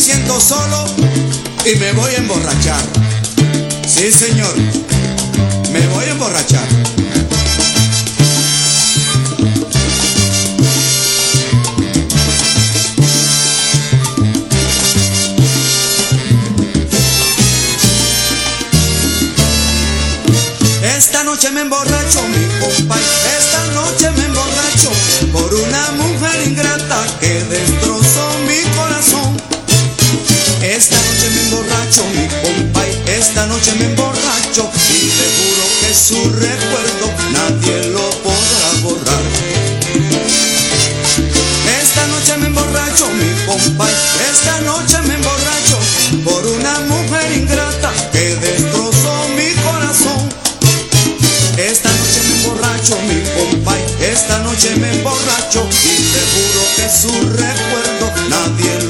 siento solo y me voy a emborrachar. Sí, señor, me voy a emborrachar. Esta noche me emborracho, mi compa, esta noche me emborracho por una mujer ingrata que destrozó emborracho, mi compa, esta noche me emborracho y te juro que su recuerdo nadie lo podrá borrar. Esta noche me emborracho, mi compa, esta noche me emborracho por una mujer ingrata que destrozó mi corazón. Esta noche me emborracho, mi compa, esta noche me emborracho y te juro que su recuerdo nadie lo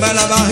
Balaban.